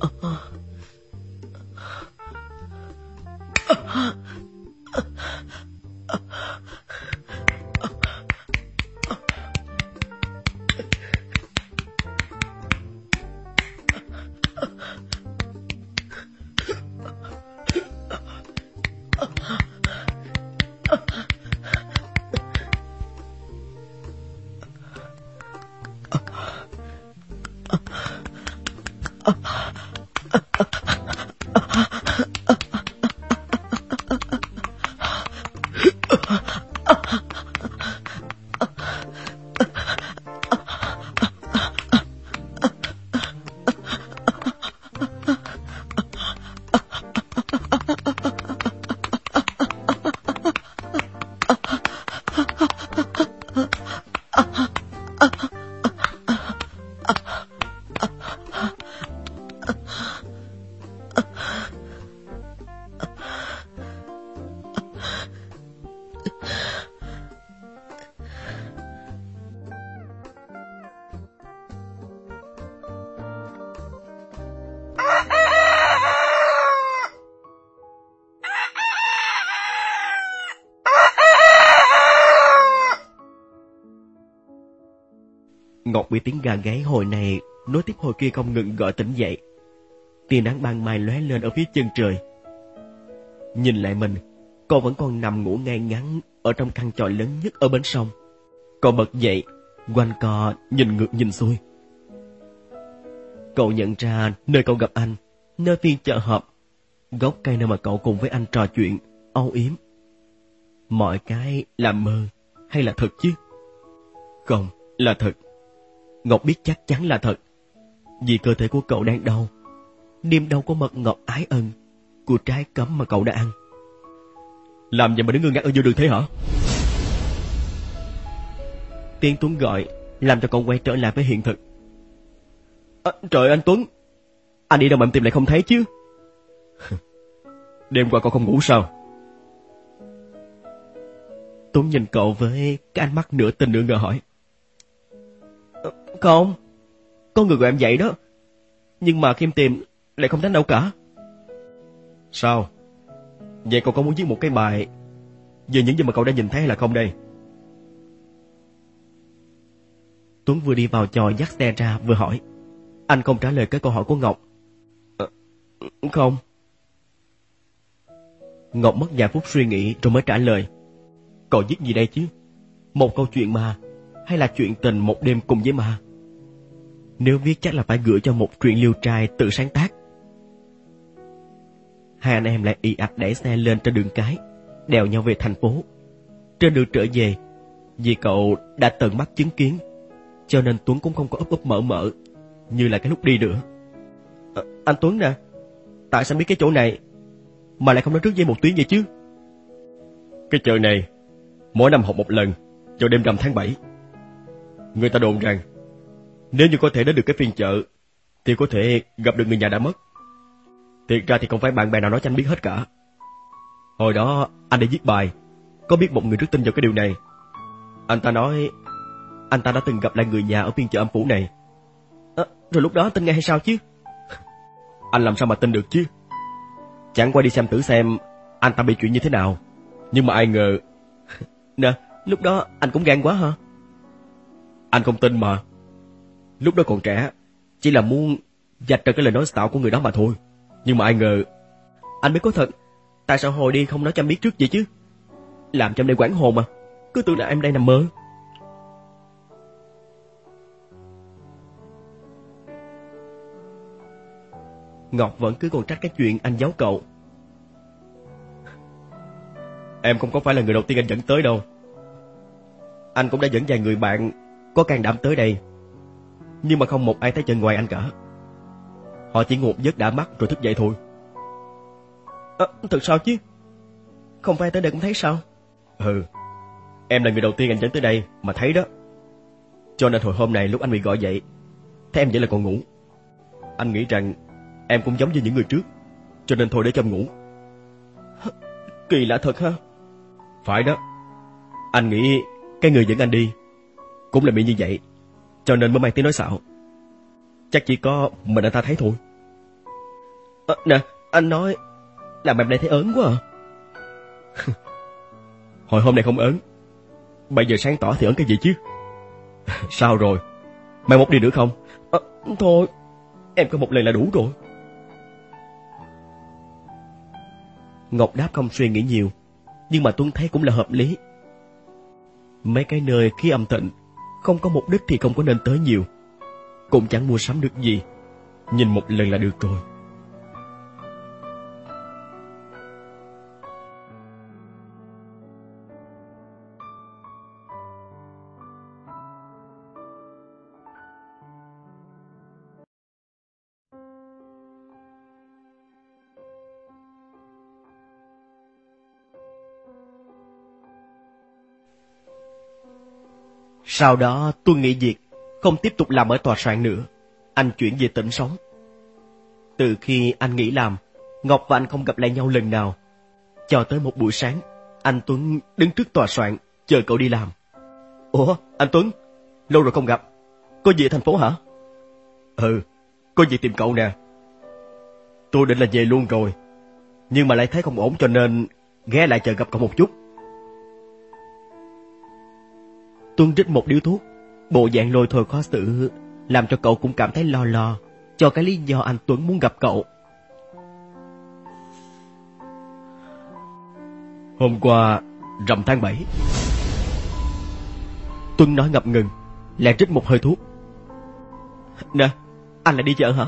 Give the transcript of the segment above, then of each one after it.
啊啊。Ngọc bị tiếng gà gáy hồi này nối tiếp hồi kia không ngừng gọi tỉnh dậy. Tia nắng ban mai lóe lên ở phía chân trời. Nhìn lại mình, cô vẫn còn nằm ngủ ngay ngắn ở trong căn tròi lớn nhất ở bến sông. Cậu bật dậy, quanh co nhìn ngược nhìn xuôi. Cậu nhận ra nơi cậu gặp anh, nơi phiên chợ họp, gốc cây nơi mà cậu cùng với anh trò chuyện, âu yếm. Mọi cái là mơ hay là thật chứ? Không, là thật. Ngọc biết chắc chắn là thật. Vì cơ thể của cậu đang đau. Niềm đau của mật ngọt ái ân của trái cấm mà cậu đã ăn. Làm vậy mà đứng ngơ ngác ở giữa đường thế hả? Tiên Tuấn gọi, làm cho cậu quay trở lại với hiện thực. À, trời anh Tuấn, anh đi đâu mà em tìm lại không thấy chứ? Đêm qua cậu không ngủ sao? Tuấn nhìn cậu với cái ánh mắt nửa tin nửa ngờ hỏi. Không, có người gọi em dậy đó. Nhưng mà khi em tìm lại không thấy đâu cả. Sao? Vậy cậu có muốn viết một cái bài về những gì mà cậu đã nhìn thấy hay là không đây? Tuấn vừa đi vào trò dắt xe ra vừa hỏi. Anh không trả lời cái câu hỏi của Ngọc. À, không. Ngọc mất vài phút suy nghĩ rồi mới trả lời. Cậu viết gì đây chứ? Một câu chuyện mà, hay là chuyện tình một đêm cùng với ma? Nếu viết chắc là phải gửi cho một truyện liêu trai tự sáng tác. Hai anh em lại y ạch đẩy xe lên trên đường cái, đèo nhau về thành phố. Trên đường trở về, vì cậu đã tận mắt chứng kiến, cho nên Tuấn cũng không có ấp ấp mở mở, như là cái lúc đi nữa. À, anh Tuấn nè, tại sao biết cái chỗ này mà lại không nói trước dây một tiếng vậy chứ? Cái chợ này, mỗi năm học một lần, vào đêm rằm tháng 7. Người ta đồn rằng nếu như có thể đến được cái phiên chợ, thì có thể gặp được người nhà đã mất. Thiệt ra thì không phải bạn bè nào nói cho anh biết hết cả. Hồi đó, anh đi viết bài, có biết một người rất tin vào cái điều này. Anh ta nói, anh ta đã từng gặp lại người nhà ở phiên chợ âm phủ này. À, rồi lúc đó tin ngay hay sao chứ? Anh làm sao mà tin được chứ? Chẳng qua đi xem thử xem anh ta bị chuyện như thế nào. Nhưng mà ai ngờ... Nè, lúc đó anh cũng gan quá hả? Anh không tin mà. Lúc đó còn trẻ, chỉ là muốn dạch ra cái lời nói xạo của người đó mà thôi. Nhưng mà ai ngờ, anh mới có thật. Tại sao hồi đi không nói cho em biết trước vậy chứ? Làm cho em đây quảng hồn mà. Cứ tưởng là em đây nằm mơ. Ngọc vẫn cứ còn trách cái chuyện anh giấu cậu. Em không có phải là người đầu tiên anh dẫn tới đâu. Anh cũng đã dẫn vài người bạn có can đảm tới đây nhưng mà không một ai thấy chân ngoài anh cả. Họ chỉ ngột giấc đã mắt rồi thức dậy thôi. À, thật sao chứ? Không phải tới đây cũng thấy sao? Ừ, em là người đầu tiên anh dẫn tới đây mà thấy đó. Cho nên hồi hôm nay lúc anh bị gọi dậy, thấy em vậy là còn ngủ. Anh nghĩ rằng em cũng giống như những người trước, cho nên thôi để cho em ngủ. Kỳ lạ thật ha? Phải đó. Anh nghĩ cái người dẫn anh đi cũng là bị như vậy cho nên mới mang tiếng nói xạo. Chắc chỉ có mình anh ta thấy thôi. À, nè, anh nói, làm em đây thấy ớn quá à. Hồi hôm nay không ớn, bây giờ sáng tỏ thì ớn cái gì chứ? Sao rồi? Mai mốt đi nữa không? À, thôi, em có một lần là đủ rồi. Ngọc đáp không suy nghĩ nhiều, nhưng mà Tuấn thấy cũng là hợp lý. Mấy cái nơi khí âm tịnh, không có mục đích thì không có nên tới nhiều. Cũng chẳng mua sắm được gì, nhìn một lần là được rồi. Sau đó tôi nghỉ việc, không tiếp tục làm ở tòa soạn nữa. Anh chuyển về tỉnh sống. Từ khi anh nghỉ làm, Ngọc và anh không gặp lại nhau lần nào. Cho tới một buổi sáng, anh Tuấn đứng trước tòa soạn, chờ cậu đi làm. Ủa, anh Tuấn, lâu rồi không gặp. Có gì ở thành phố hả? Ừ, có gì tìm cậu nè. Tôi định là về luôn rồi, nhưng mà lại thấy không ổn cho nên ghé lại chờ gặp cậu một chút. Tuân rít một điếu thuốc, bộ dạng lôi thôi khó xử, làm cho cậu cũng cảm thấy lo lo, cho cái lý do anh Tuấn muốn gặp cậu. Hôm qua, rằm tháng bảy, Tuân nói ngập ngừng, lại rít một hơi thuốc. Nè, anh lại đi chợ hả?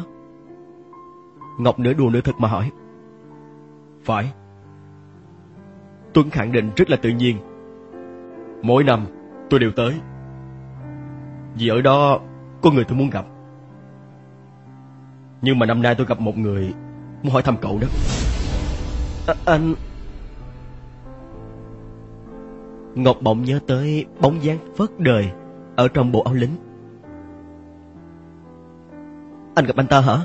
Ngọc nửa đùa nửa thật mà hỏi. Phải. Tuấn khẳng định rất là tự nhiên. Mỗi năm, tôi đều tới. Vì ở đó có người tôi muốn gặp. Nhưng mà năm nay tôi gặp một người muốn hỏi thăm cậu đó. À, anh... Ngọc bỗng nhớ tới bóng dáng phớt đời ở trong bộ áo lính. Anh gặp anh ta hả?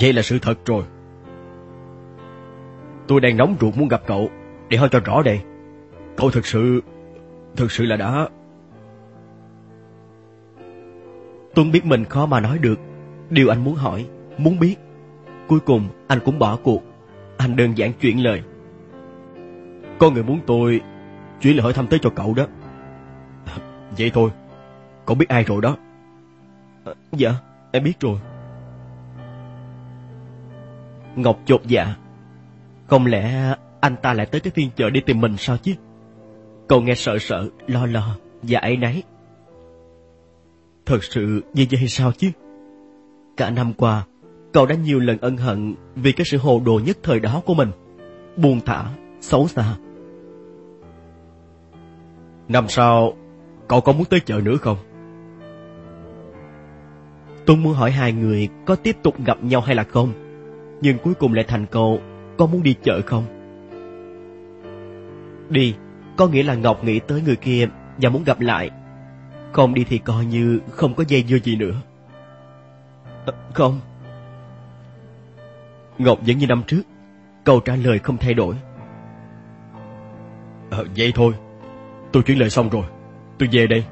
Vậy là sự thật rồi. Tôi đang nóng ruột muốn gặp cậu để hỏi cho rõ đây. Cậu thực sự Thực sự là đã... Tuấn biết mình khó mà nói được. Điều anh muốn hỏi, muốn biết. Cuối cùng anh cũng bỏ cuộc. Anh đơn giản chuyển lời. Có người muốn tôi chuyển lời hỏi thăm tới cho cậu đó. Vậy thôi, cậu biết ai rồi đó. À, dạ, em biết rồi. Ngọc chột dạ. Không lẽ anh ta lại tới cái phiên chợ đi tìm mình sao chứ? Cậu nghe sợ sợ, lo lo và ấy nấy. Thật sự như vậy hay sao chứ? Cả năm qua, cậu đã nhiều lần ân hận vì cái sự hồ đồ nhất thời đó của mình. buồn thả, xấu xa. Năm sau, cậu có muốn tới chợ nữa không? Tôi muốn hỏi hai người có tiếp tục gặp nhau hay là không, nhưng cuối cùng lại thành câu có muốn đi chợ không? Đi, có nghĩa là Ngọc nghĩ tới người kia và muốn gặp lại. Không đi thì coi như không có dây dưa gì nữa. À, không. Ngọc vẫn như năm trước, câu trả lời không thay đổi. À, vậy thôi, tôi chuyển lời xong rồi, tôi về đây.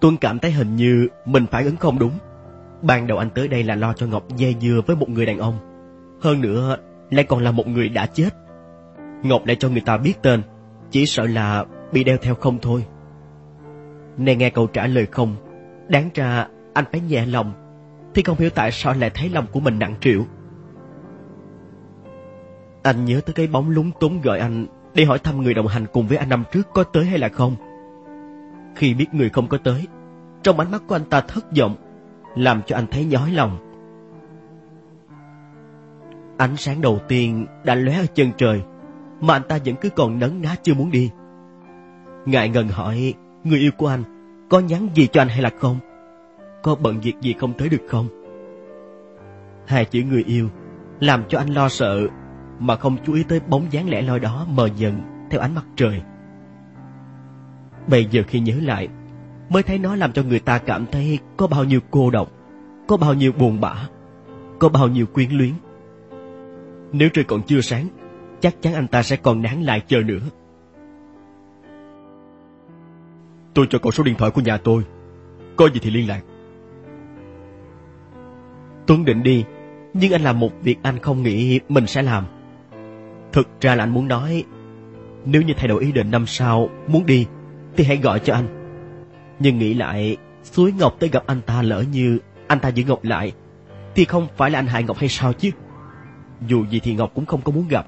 Tuân cảm thấy hình như mình phản ứng không đúng. Ban đầu anh tới đây là lo cho Ngọc dây dưa với một người đàn ông. Hơn nữa, lại còn là một người đã chết. Ngọc lại cho người ta biết tên, chỉ sợ là bị đeo theo không thôi. Nên nghe câu trả lời không, đáng ra anh phải nhẹ lòng, thì không hiểu tại sao lại thấy lòng của mình nặng trĩu. Anh nhớ tới cái bóng lúng túng gọi anh đi hỏi thăm người đồng hành cùng với anh năm trước có tới hay là không. Khi biết người không có tới, trong ánh mắt của anh ta thất vọng, làm cho anh thấy nhói lòng. Ánh sáng đầu tiên đã lóe ở chân trời, mà anh ta vẫn cứ còn nấn ná chưa muốn đi. Ngại ngần hỏi người yêu của anh có nhắn gì cho anh hay là không? Có bận việc gì không tới được không? Hai chữ người yêu làm cho anh lo sợ mà không chú ý tới bóng dáng lẻ loi đó mờ dần theo ánh mặt trời. Bây giờ khi nhớ lại, mới thấy nó làm cho người ta cảm thấy có bao nhiêu cô độc, có bao nhiêu buồn bã, có bao nhiêu quyến luyến. Nếu trời còn chưa sáng, chắc chắn anh ta sẽ còn nán lại chờ nữa. Tôi cho cậu số điện thoại của nhà tôi. Có gì thì liên lạc. Tuấn định đi, nhưng anh làm một việc anh không nghĩ mình sẽ làm. Thực ra là anh muốn nói, nếu như thay đổi ý định năm sau muốn đi, thì hãy gọi cho anh. Nhưng nghĩ lại, suối Ngọc tới gặp anh ta lỡ như anh ta giữ Ngọc lại, thì không phải là anh hại Ngọc hay sao chứ? Dù gì thì Ngọc cũng không có muốn gặp.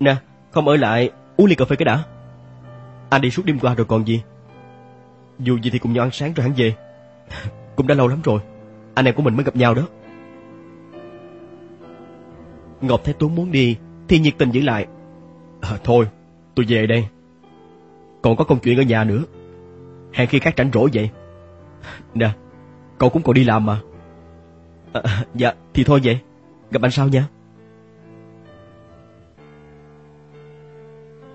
Nè, không ở lại, uống ly cà phê cái đã. Anh đi suốt đêm qua rồi còn gì? Dù gì thì cùng nhau ăn sáng rồi hắn về. cũng đã lâu lắm rồi, anh em của mình mới gặp nhau đó. Ngọc thấy Tuấn muốn đi, thì nhiệt tình giữ lại. À, thôi, tôi về đây. Còn có công chuyện ở nhà nữa. Hẹn khi khác rảnh rỗi vậy. Nè, cậu cũng còn đi làm mà. À, dạ, thì thôi vậy. Gặp anh sau nha.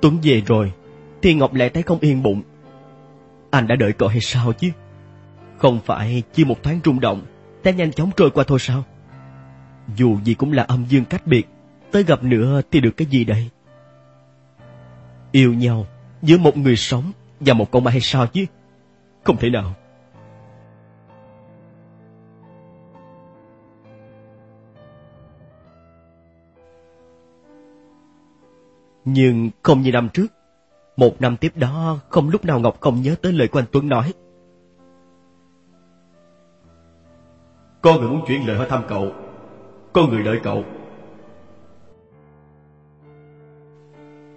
Tuấn về rồi, thì Ngọc lại thấy không yên bụng. Anh đã đợi cậu hay sao chứ? Không phải chỉ một thoáng rung động, đã nhanh chóng trôi qua thôi sao? Dù gì cũng là âm dương cách biệt, tới gặp nữa thì được cái gì đây? Yêu nhau giữa một người sống và một con ma hay sao chứ? Không thể nào. Nhưng không như năm trước, một năm tiếp đó không lúc nào Ngọc không nhớ tới lời của anh Tuấn nói. Con người muốn chuyển lời hỏi thăm cậu. Con người đợi cậu.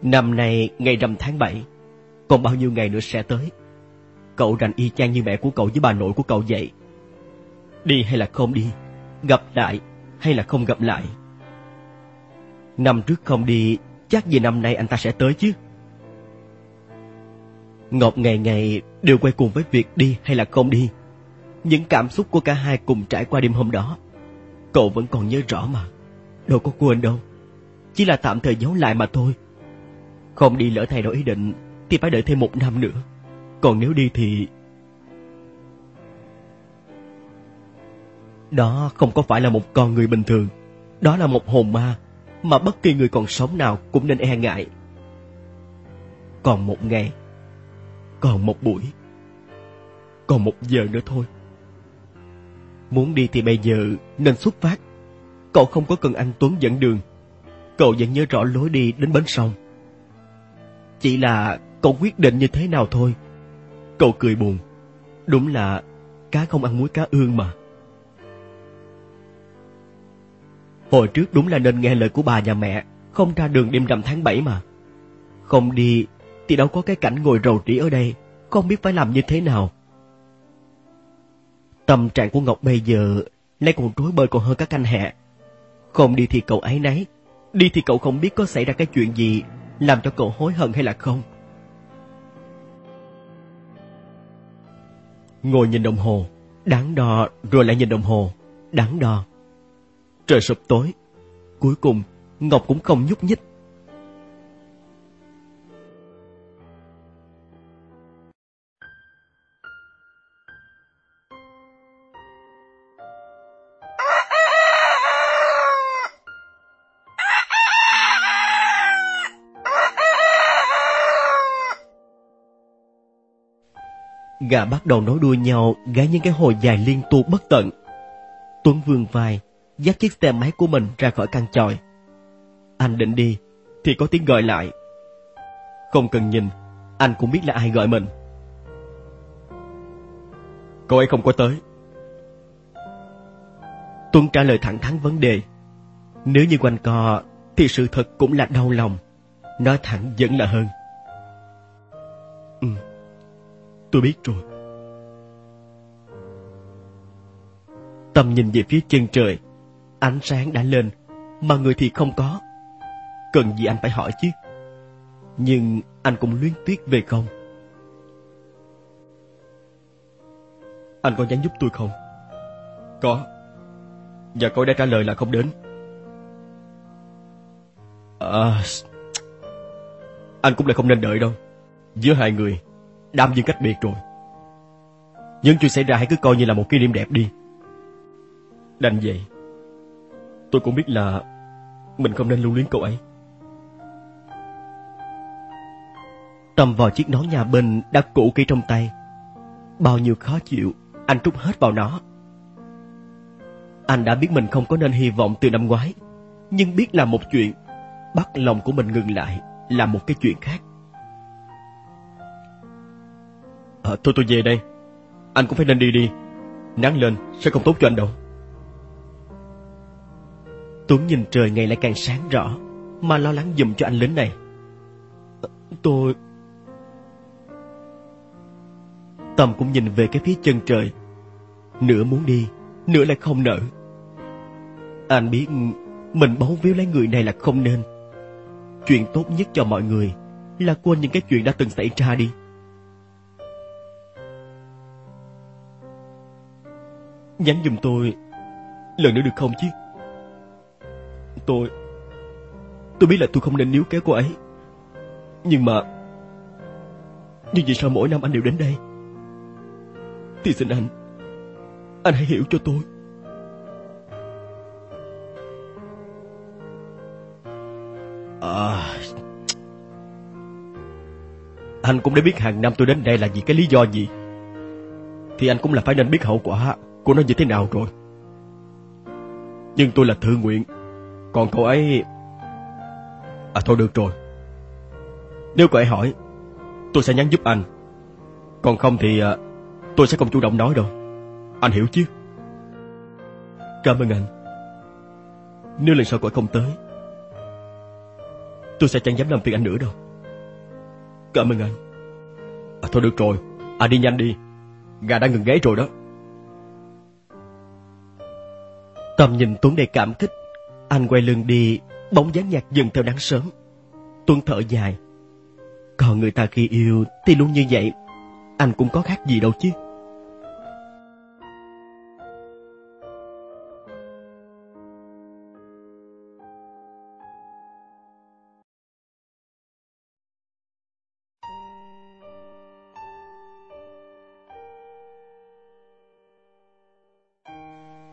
Năm nay ngày rằm tháng 7, còn bao nhiêu ngày nữa sẽ tới. Cậu rành y chang như mẹ của cậu với bà nội của cậu vậy. Đi hay là không đi, gặp lại hay là không gặp lại. Năm trước không đi, chắc gì năm nay anh ta sẽ tới chứ. Ngọc ngày ngày đều quay cùng với việc đi hay là không đi. Những cảm xúc của cả hai cùng trải qua đêm hôm đó. Cậu vẫn còn nhớ rõ mà. Đâu có quên đâu. Chỉ là tạm thời giấu lại mà thôi. Không đi lỡ thay đổi ý định thì phải đợi thêm một năm nữa. Còn nếu đi thì... Đó không có phải là một con người bình thường. Đó là một hồn ma mà bất kỳ người còn sống nào cũng nên e ngại. Còn một ngày, còn một buổi, còn một giờ nữa thôi. Muốn đi thì bây giờ nên xuất phát. Cậu không có cần anh Tuấn dẫn đường. Cậu vẫn nhớ rõ lối đi đến bến sông. Chỉ là cậu quyết định như thế nào thôi. Cậu cười buồn. Đúng là cá không ăn muối cá ương mà. Hồi trước đúng là nên nghe lời của bà nhà mẹ, không ra đường đêm rằm tháng 7 mà. Không đi thì đâu có cái cảnh ngồi rầu rĩ ở đây, không biết phải làm như thế nào. Tâm trạng của Ngọc bây giờ lại còn rối bời còn hơn các anh hẹ. Không đi thì cậu ấy nấy, đi thì cậu không biết có xảy ra cái chuyện gì làm cho cậu hối hận hay là không. Ngồi nhìn đồng hồ, đáng đo rồi lại nhìn đồng hồ, đáng đo. Trời sụp tối, cuối cùng Ngọc cũng không nhúc nhích. Gà bắt đầu nối đuôi nhau gáy những cái hồi dài liên tục bất tận. Tuấn vương vai, dắt chiếc xe máy của mình ra khỏi căn tròi. Anh định đi, thì có tiếng gọi lại. Không cần nhìn, anh cũng biết là ai gọi mình. Cô ấy không có tới. Tuấn trả lời thẳng thắn vấn đề. Nếu như quanh co, thì sự thật cũng là đau lòng. Nói thẳng vẫn là hơn. Ừ, tôi biết rồi. Tâm nhìn về phía chân trời. Ánh sáng đã lên, mà người thì không có. Cần gì anh phải hỏi chứ? Nhưng anh cũng luyến tiếc về không? Anh có nhắn giúp tôi không? Có. Và cô đã trả lời là không đến. À, anh cũng lại không nên đợi đâu. Giữa hai người, đam duyên cách biệt rồi. Những chuyện xảy ra hãy cứ coi như là một kỷ niệm đẹp đi. Đành vậy. Tôi cũng biết là mình không nên lưu luyến cậu ấy. Tâm vào chiếc nón nhà bên đã cũ kỹ trong tay. Bao nhiêu khó chịu, anh trút hết vào nó. Anh đã biết mình không có nên hy vọng từ năm ngoái, nhưng biết là một chuyện, bắt lòng của mình ngừng lại là một cái chuyện khác. À, thôi tôi về đây. Anh cũng phải nên đi đi. Nắng lên sẽ không tốt cho anh đâu. Tuấn nhìn trời ngày lại càng sáng rõ, mà lo lắng giùm cho anh lính này. Tôi... Tâm cũng nhìn về cái phía chân trời. Nửa muốn đi, nửa lại không nỡ. Anh biết mình bấu víu lấy người này là không nên. Chuyện tốt nhất cho mọi người là quên những cái chuyện đã từng xảy ra đi. Nhắn giùm tôi lần nữa được không chứ? Tôi... Tôi biết là tôi không nên níu kéo cô ấy. Nhưng mà... Nhưng vì sao mỗi năm anh đều đến đây? Thì xin anh... Anh hãy hiểu cho tôi. À... Anh cũng đã biết hàng năm tôi đến đây là vì cái lý do gì. Thì anh cũng là phải nên biết hậu quả của nó như thế nào rồi. Nhưng tôi là thư nguyện. Còn cậu ấy... À thôi được rồi. Nếu cậu ấy hỏi, tôi sẽ nhắn giúp anh. Còn không thì à, tôi sẽ không chủ động nói đâu. Anh hiểu chứ? Cảm ơn anh. Nếu lần sau cậu ấy không tới, tôi sẽ chẳng dám làm phiền anh nữa đâu. Cảm ơn anh. À, thôi được rồi, à đi nhanh đi. Gà đã ngừng gáy rồi đó. Tầm nhìn Tuấn đầy cảm kích. Anh quay lưng đi, bóng dáng nhạt dần theo nắng sớm. Tuấn thở dài. Còn người ta khi yêu thì luôn như vậy. Anh cũng có khác gì đâu chứ.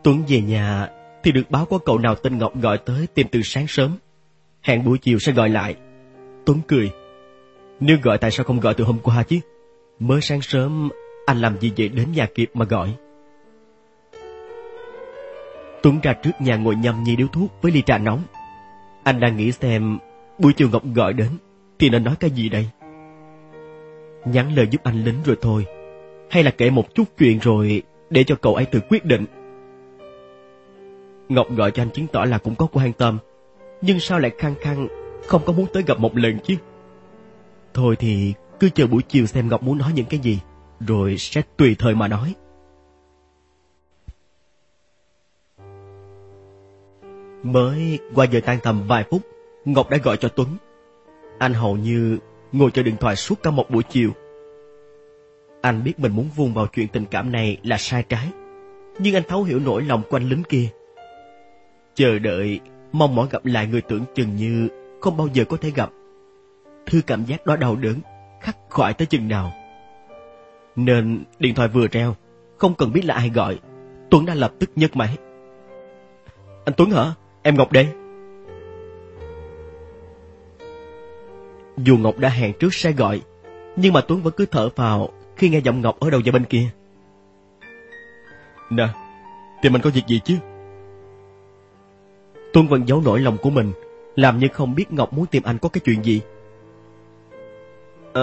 Tuấn về nhà thì được báo có cậu nào tên Ngọc gọi tới tìm từ sáng sớm. Hẹn buổi chiều sẽ gọi lại. Tuấn cười. Nếu gọi tại sao không gọi từ hôm qua chứ? Mới sáng sớm, anh làm gì vậy đến nhà kịp mà gọi. Tuấn ra trước nhà ngồi nhâm nhi điếu thuốc với ly trà nóng. Anh đang nghĩ xem buổi chiều Ngọc gọi đến thì nên nói cái gì đây? Nhắn lời giúp anh lính rồi thôi. Hay là kể một chút chuyện rồi để cho cậu ấy tự quyết định Ngọc gọi cho anh chứng tỏ là cũng có quan tâm, nhưng sao lại khăng khăng không có muốn tới gặp một lần chứ? Thôi thì cứ chờ buổi chiều xem Ngọc muốn nói những cái gì, rồi sẽ tùy thời mà nói. Mới qua giờ tan tầm vài phút, Ngọc đã gọi cho Tuấn. Anh hầu như ngồi chờ điện thoại suốt cả một buổi chiều. Anh biết mình muốn vuông vào chuyện tình cảm này là sai trái, nhưng anh thấu hiểu nỗi lòng của anh lính kia chờ đợi, mong mỏi gặp lại người tưởng chừng như không bao giờ có thể gặp. Thư cảm giác đó đau đớn, khắc khoải tới chừng nào. Nên điện thoại vừa treo, không cần biết là ai gọi, Tuấn đã lập tức nhấc máy. Anh Tuấn hả? Em Ngọc đây. Dù Ngọc đã hẹn trước sẽ gọi, nhưng mà Tuấn vẫn cứ thở vào khi nghe giọng Ngọc ở đầu dây bên kia. Nè, tìm anh có việc gì chứ? Tuân vẫn giấu nỗi lòng của mình, làm như không biết Ngọc muốn tìm anh có cái chuyện gì. À,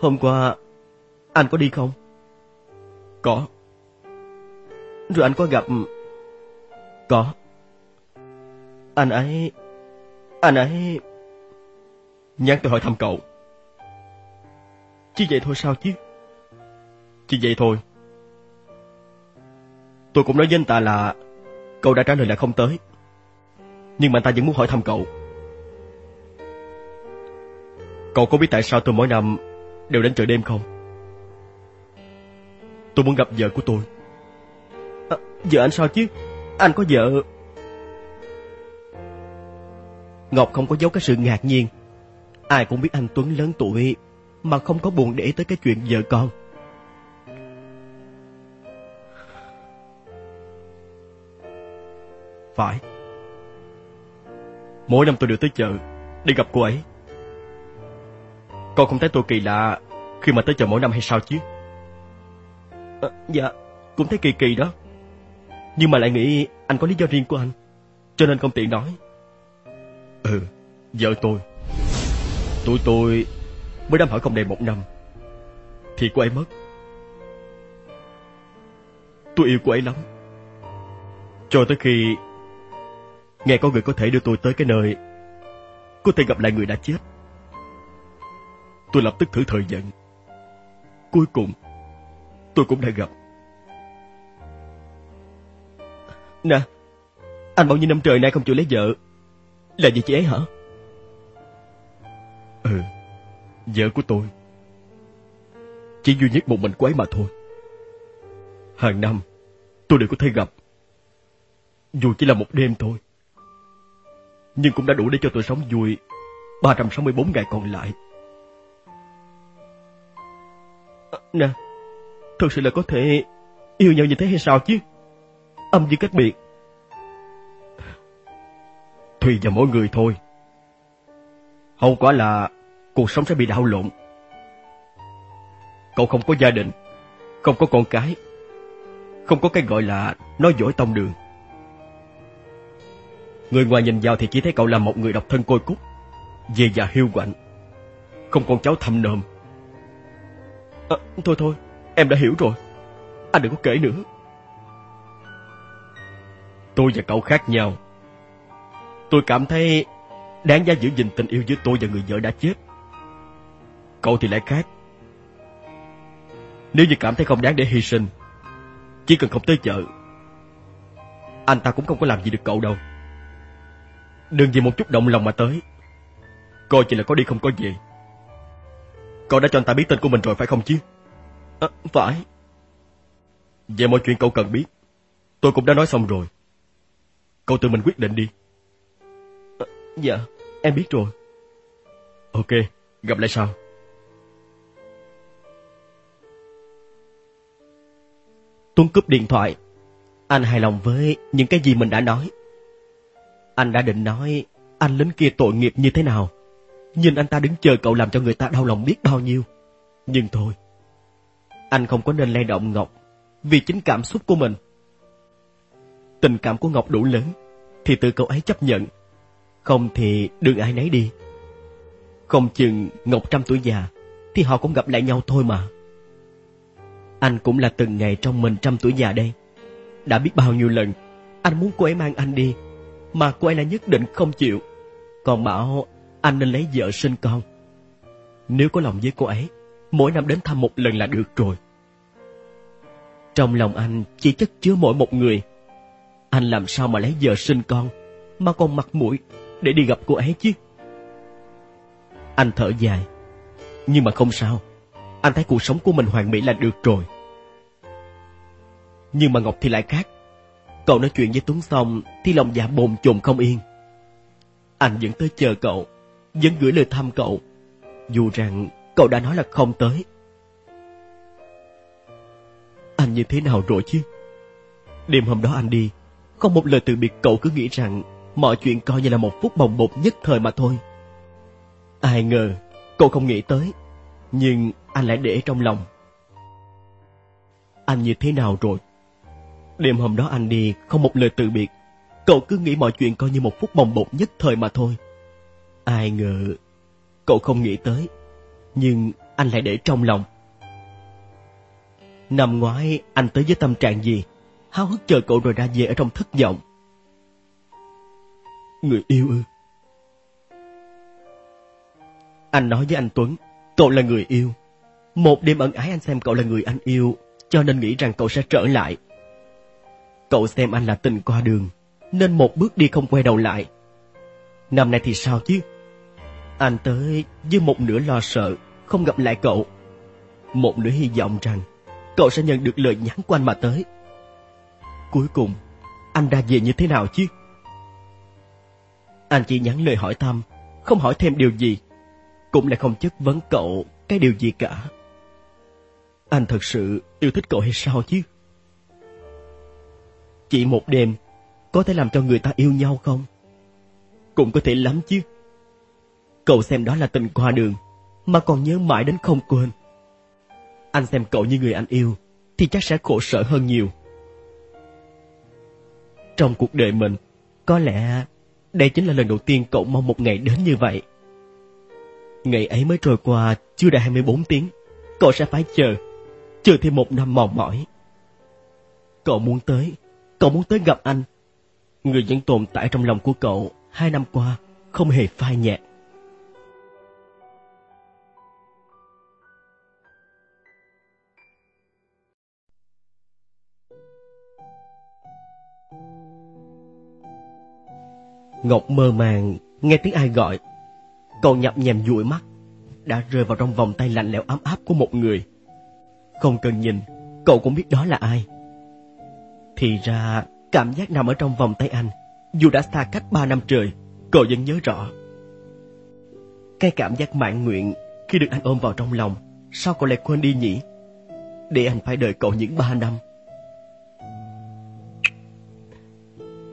hôm qua, anh có đi không? Có. Rồi anh có gặp... Có. Anh ấy... Anh ấy... Nhắn tôi hỏi thăm cậu. Chỉ vậy thôi sao chứ? Chỉ vậy thôi. Tôi cũng nói với anh ta là cậu đã trả lời là không tới nhưng mà anh ta vẫn muốn hỏi thăm cậu. Cậu có biết tại sao tôi mỗi năm đều đến chợ đêm không? Tôi muốn gặp vợ của tôi. À, vợ anh sao chứ? Anh có vợ... Ngọc không có giấu cái sự ngạc nhiên. Ai cũng biết anh Tuấn lớn tuổi mà không có buồn để tới cái chuyện vợ con. Phải. Mỗi năm tôi đều tới chợ để gặp cô ấy. Con không thấy tôi kỳ lạ khi mà tới chợ mỗi năm hay sao chứ? À, dạ, cũng thấy kỳ kỳ đó. Nhưng mà lại nghĩ anh có lý do riêng của anh, cho nên không tiện nói. Ừ, vợ tôi. Tụi tôi mới đám hỏi không đầy một năm, thì cô ấy mất. Tôi yêu cô ấy lắm. Cho tới khi nghe có người có thể đưa tôi tới cái nơi có thể gặp lại người đã chết. Tôi lập tức thử thời giận. Cuối cùng, tôi cũng đã gặp. Nè, anh bao nhiêu năm trời nay không chịu lấy vợ. Là vì chị ấy hả? Ừ, vợ của tôi. Chỉ duy nhất một mình cô ấy mà thôi. Hàng năm, tôi đều có thể gặp. Dù chỉ là một đêm thôi. Nhưng cũng đã đủ để cho tôi sống vui 364 ngày còn lại. À, nè, thật sự là có thể yêu nhau như thế hay sao chứ? Âm dương cách biệt. Tùy vào mỗi người thôi. Hậu quả là cuộc sống sẽ bị đảo lộn. Cậu không có gia đình, không có con cái, không có cái gọi là nói dối tông đường. Người ngoài nhìn vào thì chỉ thấy cậu là một người độc thân côi cút, về già hiu quạnh, không còn cháu thầm nơm. À, ờ, thôi thôi, em đã hiểu rồi. Anh đừng có kể nữa. Tôi và cậu khác nhau. Tôi cảm thấy đáng giá giữ gìn tình yêu giữa tôi và người vợ đã chết. Cậu thì lại khác. Nếu như cảm thấy không đáng để hy sinh, chỉ cần không tới chợ, anh ta cũng không có làm gì được cậu đâu. Đừng vì một chút động lòng mà tới. Coi chỉ là có đi không có về. Cậu đã cho anh ta biết tên của mình rồi phải không chứ? À, phải. Về mọi chuyện cậu cần biết, tôi cũng đã nói xong rồi. Cậu tự mình quyết định đi. À, dạ, em biết rồi. Ok, gặp lại sau. Tuấn cúp điện thoại. Anh hài lòng với những cái gì mình đã nói. Anh đã định nói anh lính kia tội nghiệp như thế nào. Nhìn anh ta đứng chờ cậu làm cho người ta đau lòng biết bao nhiêu. Nhưng thôi, anh không có nên lay động Ngọc vì chính cảm xúc của mình. Tình cảm của Ngọc đủ lớn thì tự cậu ấy chấp nhận. Không thì đừng ai nấy đi. Không chừng Ngọc trăm tuổi già thì họ cũng gặp lại nhau thôi mà. Anh cũng là từng ngày trong mình trăm tuổi già đây. Đã biết bao nhiêu lần anh muốn cô ấy mang anh đi mà cô ấy là nhất định không chịu. Còn bảo anh nên lấy vợ sinh con. Nếu có lòng với cô ấy, mỗi năm đến thăm một lần là được rồi. Trong lòng anh chỉ chất chứa mỗi một người. Anh làm sao mà lấy vợ sinh con, mà còn mặt mũi để đi gặp cô ấy chứ? Anh thở dài. Nhưng mà không sao. Anh thấy cuộc sống của mình hoàn mỹ là được rồi. Nhưng mà Ngọc thì lại khác. Cậu nói chuyện với Tuấn xong thì lòng dạ bồn chồn không yên. Anh vẫn tới chờ cậu, vẫn gửi lời thăm cậu, dù rằng cậu đã nói là không tới. Anh như thế nào rồi chứ? Đêm hôm đó anh đi, không một lời từ biệt cậu cứ nghĩ rằng mọi chuyện coi như là một phút bồng bột nhất thời mà thôi. Ai ngờ, cậu không nghĩ tới, nhưng anh lại để trong lòng. Anh như thế nào rồi? Đêm hôm đó anh đi, không một lời từ biệt. Cậu cứ nghĩ mọi chuyện coi như một phút bồng bột nhất thời mà thôi. Ai ngờ, cậu không nghĩ tới, nhưng anh lại để trong lòng. Năm ngoái, anh tới với tâm trạng gì? Háo hức chờ cậu rồi ra về ở trong thất vọng. Người yêu ư? Anh nói với anh Tuấn, cậu là người yêu. Một đêm ẩn ái anh xem cậu là người anh yêu, cho nên nghĩ rằng cậu sẽ trở lại. Cậu xem anh là tình qua đường, nên một bước đi không quay đầu lại. Năm nay thì sao chứ? Anh tới với một nửa lo sợ, không gặp lại cậu. Một nửa hy vọng rằng cậu sẽ nhận được lời nhắn của anh mà tới. Cuối cùng, anh ra về như thế nào chứ? Anh chỉ nhắn lời hỏi thăm, không hỏi thêm điều gì. Cũng lại không chất vấn cậu cái điều gì cả. Anh thật sự yêu thích cậu hay sao chứ? Chỉ một đêm có thể làm cho người ta yêu nhau không? Cũng có thể lắm chứ. Cậu xem đó là tình qua đường, mà còn nhớ mãi đến không quên. Anh xem cậu như người anh yêu, thì chắc sẽ khổ sở hơn nhiều. Trong cuộc đời mình, có lẽ đây chính là lần đầu tiên cậu mong một ngày đến như vậy. Ngày ấy mới trôi qua chưa đầy 24 tiếng, cậu sẽ phải chờ, chờ thêm một năm mòn mỏi. Cậu muốn tới, cậu muốn tới gặp anh. Người vẫn tồn tại trong lòng của cậu hai năm qua, không hề phai nhạt. Ngọc mơ màng nghe tiếng ai gọi. Cậu nhập nhèm dụi mắt, đã rơi vào trong vòng tay lạnh lẽo ấm áp của một người. Không cần nhìn, cậu cũng biết đó là ai. Thì ra, cảm giác nằm ở trong vòng tay anh, dù đã xa cách ba năm trời, cậu vẫn nhớ rõ. Cái cảm giác mãn nguyện khi được anh ôm vào trong lòng, sao cậu lại quên đi nhỉ? Để anh phải đợi cậu những ba năm.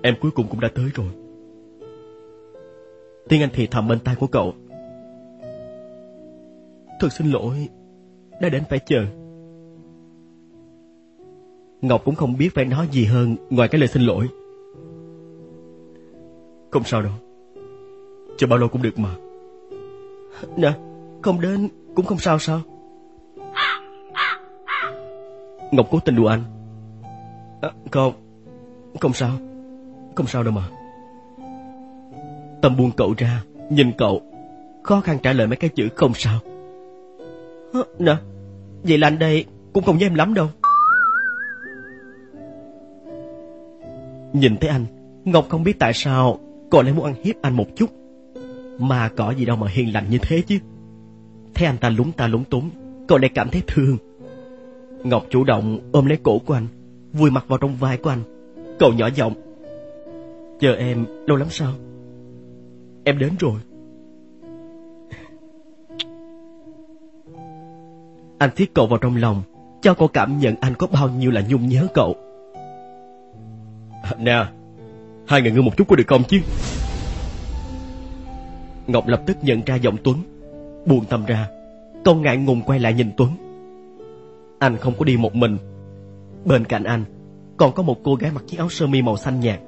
Em cuối cùng cũng đã tới rồi. Tiên Anh thì thầm bên tai của cậu. Thật xin lỗi, đã đến phải chờ. Ngọc cũng không biết phải nói gì hơn ngoài cái lời xin lỗi. Không sao đâu. Chờ bao lâu cũng được mà. Nè, không đến cũng không sao sao? Ngọc cố tình đùa anh. À, không, không sao. Không sao đâu mà. Tâm buông cậu ra, nhìn cậu, khó khăn trả lời mấy cái chữ không sao. Nè, vậy là anh đây cũng không với em lắm đâu. Nhìn thấy anh, Ngọc không biết tại sao cậu lại muốn ăn hiếp anh một chút. Mà có gì đâu mà hiền lành như thế chứ. Thấy anh ta lúng ta lúng túng, cậu lại cảm thấy thương. Ngọc chủ động ôm lấy cổ của anh, vùi mặt vào trong vai của anh. Cậu nhỏ giọng. Chờ em lâu lắm sao? Em đến rồi. Anh thiết cậu vào trong lòng, cho cậu cảm nhận anh có bao nhiêu là nhung nhớ cậu. Nè, hai người ngưng một chút có được không chứ? Ngọc lập tức nhận ra giọng Tuấn, buồn tâm ra, cậu ngại ngùng quay lại nhìn Tuấn. Anh không có đi một mình. Bên cạnh anh, còn có một cô gái mặc chiếc áo sơ mi màu xanh nhạt,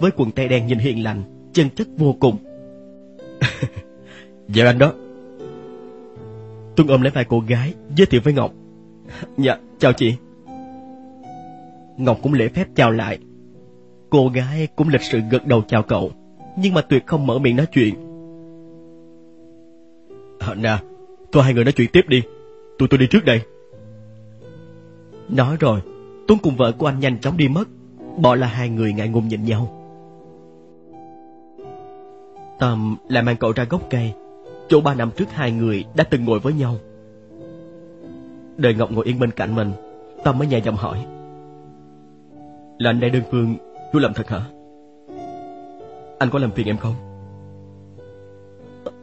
với quần tây đen nhìn hiền lành, chân chất vô cùng. dạ anh đó. Tuấn ôm lấy vai cô gái, giới thiệu với Ngọc. Dạ, chào chị. Ngọc cũng lễ phép chào lại. Cô gái cũng lịch sự gật đầu chào cậu, nhưng mà tuyệt không mở miệng nói chuyện. À, nè, thôi hai người nói chuyện tiếp đi, tụi tôi đi trước đây. Nói rồi, Tuấn cùng vợ của anh nhanh chóng đi mất, bỏ là hai người ngại ngùng nhìn nhau. Tâm lại mang cậu ra gốc cây, chỗ ba năm trước hai người đã từng ngồi với nhau. Đời Ngọc ngồi yên bên cạnh mình, Tâm mới nhẹ giọng hỏi. Là anh đây đơn phương, chú làm thật hả? Anh có làm phiền em không?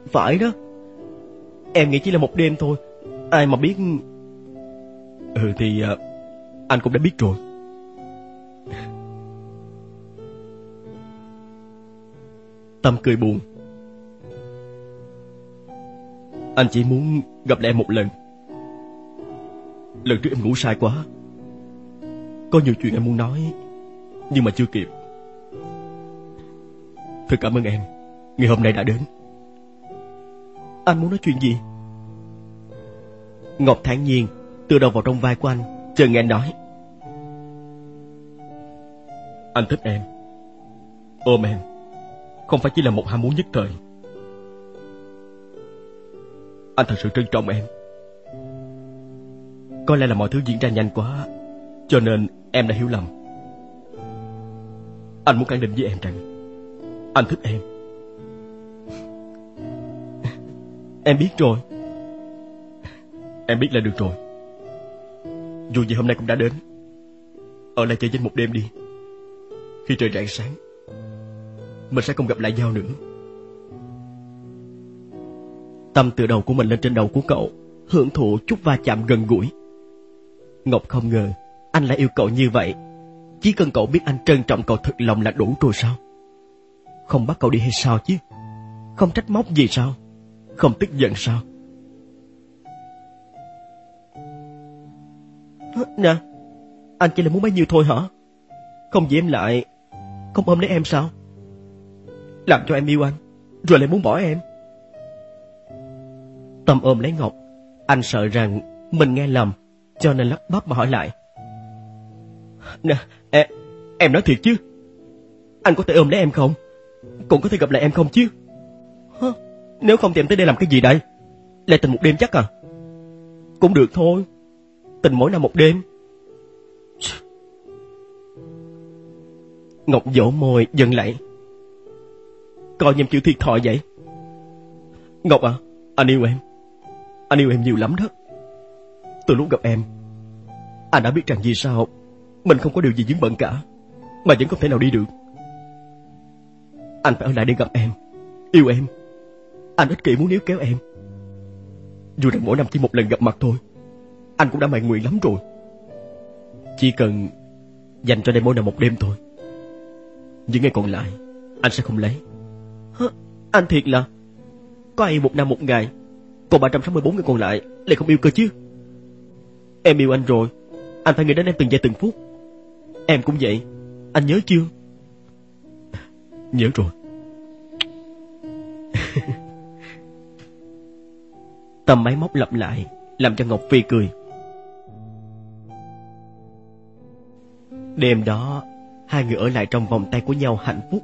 Phải đó. Em nghĩ chỉ là một đêm thôi. Ai mà biết... Ừ thì... Uh, anh cũng đã biết rồi. Tâm cười buồn. Anh chỉ muốn gặp lại em một lần. Lần trước em ngủ sai quá. Có nhiều chuyện em muốn nói, nhưng mà chưa kịp. Thật cảm ơn em, ngày hôm nay đã đến. Anh muốn nói chuyện gì? Ngọc thản nhiên, từ đầu vào trong vai của anh, chờ nghe anh nói. Anh thích em. Ôm em không phải chỉ là một ham muốn nhất thời. Anh thật sự trân trọng em. Có lẽ là mọi thứ diễn ra nhanh quá, cho nên em đã hiểu lầm. Anh muốn khẳng định với em rằng anh thích em. Em biết rồi. Em biết là được rồi. Dù gì hôm nay cũng đã đến. Ở lại chơi với một đêm đi. Khi trời rạng sáng, mình sẽ không gặp lại nhau nữa. Tâm từ đầu của mình lên trên đầu của cậu, hưởng thụ chút va chạm gần gũi. Ngọc không ngờ anh lại yêu cậu như vậy. Chỉ cần cậu biết anh trân trọng cậu thật lòng là đủ rồi sao? Không bắt cậu đi hay sao chứ? Không trách móc gì sao? Không tức giận sao? Nè, anh chỉ là muốn bấy nhiêu thôi hả? Không gì em lại không ôm lấy em sao? Làm cho em yêu anh, rồi lại muốn bỏ em. Tâm ôm lấy Ngọc, anh sợ rằng mình nghe lầm, cho nên lắp bắp mà hỏi lại. Nè, em, nói thiệt chứ? Anh có thể ôm lấy em không? Cũng có thể gặp lại em không chứ? Hả? Nếu không thì em tới đây làm cái gì đây? Lại tình một đêm chắc à? Cũng được thôi. Tình mỗi năm một đêm. Ngọc dỗ môi dần lại. Coi như em chịu thiệt thòi vậy. Ngọc à, anh yêu em. Anh yêu em nhiều lắm đó. Từ lúc gặp em, anh đã biết rằng vì sao mình không có điều gì dính bận cả, mà vẫn không thể nào đi được. Anh phải ở lại để gặp em, yêu em. Anh ích kỷ muốn níu kéo em. Dù rằng mỗi năm chỉ một lần gặp mặt thôi, anh cũng đã mày nguyện lắm rồi. Chỉ cần dành cho đây mỗi năm một đêm thôi. Những ngày còn lại, anh sẽ không lấy. Hả? Anh thiệt là có ai một năm một ngày, còn 364 ngày còn lại lại không yêu cơ chứ? Em yêu anh rồi, anh phải nghĩ đến em từng giây từng phút. Em cũng vậy, anh nhớ chưa? Nhớ rồi. tầm máy móc lặp lại, làm cho Ngọc Phi cười. Đêm đó, hai người ở lại trong vòng tay của nhau hạnh phúc.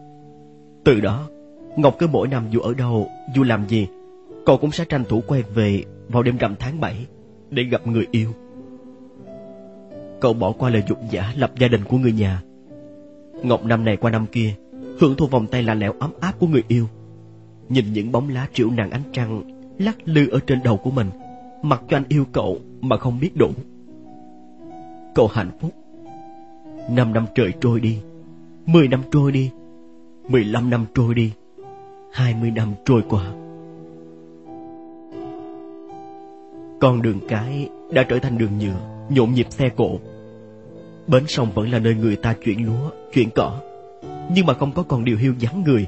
Từ đó, Ngọc cứ mỗi năm dù ở đâu, dù làm gì, cậu cũng sẽ tranh thủ quay về vào đêm rằm tháng 7 để gặp người yêu. Cậu bỏ qua lời dục giả lập gia đình của người nhà. Ngọc năm này qua năm kia, hưởng thụ vòng tay lạnh lẽo ấm áp của người yêu. Nhìn những bóng lá triệu nàng ánh trăng lắc lư ở trên đầu của mình, mặc cho anh yêu cậu mà không biết đủ. Cậu hạnh phúc. Năm năm trời trôi đi, mười năm trôi đi, mười lăm năm trôi đi, hai mươi năm trôi qua. Con đường cái đã trở thành đường nhựa, nhộn nhịp xe cộ. Bến sông vẫn là nơi người ta chuyển lúa, chuyển cỏ, nhưng mà không có còn điều hiu vắng người.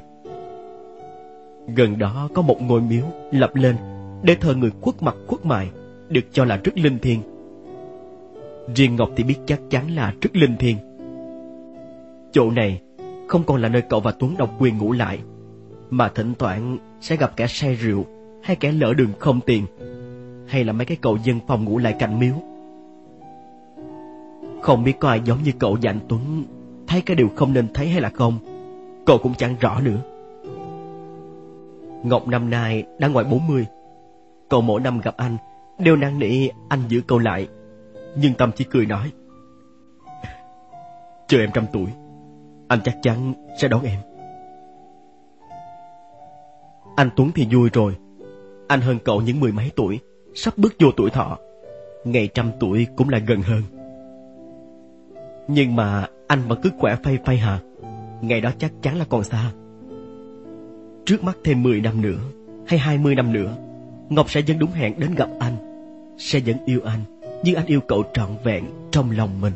Gần đó có một ngôi miếu lập lên để thờ người khuất mặt khuất mày, được cho là rất linh thiêng. Riêng Ngọc thì biết chắc chắn là rất linh thiêng. Chỗ này không còn là nơi cậu và Tuấn độc quyền ngủ lại, mà thỉnh thoảng sẽ gặp kẻ say rượu hay kẻ lỡ đường không tiền, hay là mấy cái cậu dân phòng ngủ lại cạnh miếu. Không biết có ai giống như cậu và anh Tuấn thấy cái điều không nên thấy hay là không, cậu cũng chẳng rõ nữa. Ngọc năm nay đã ngoài 40. Cậu mỗi năm gặp anh, đều năn nỉ anh giữ cậu lại. Nhưng Tâm chỉ cười nói. Chờ em trăm tuổi, anh chắc chắn sẽ đón em. Anh Tuấn thì vui rồi. Anh hơn cậu những mười mấy tuổi, sắp bước vô tuổi thọ. Ngày trăm tuổi cũng là gần hơn. Nhưng mà anh vẫn cứ khỏe phay phay hả? Ngày đó chắc chắn là còn xa. Trước mắt thêm 10 năm nữa, hay 20 năm nữa, Ngọc sẽ vẫn đúng hẹn đến gặp anh. Sẽ vẫn yêu anh, như anh yêu cậu trọn vẹn trong lòng mình.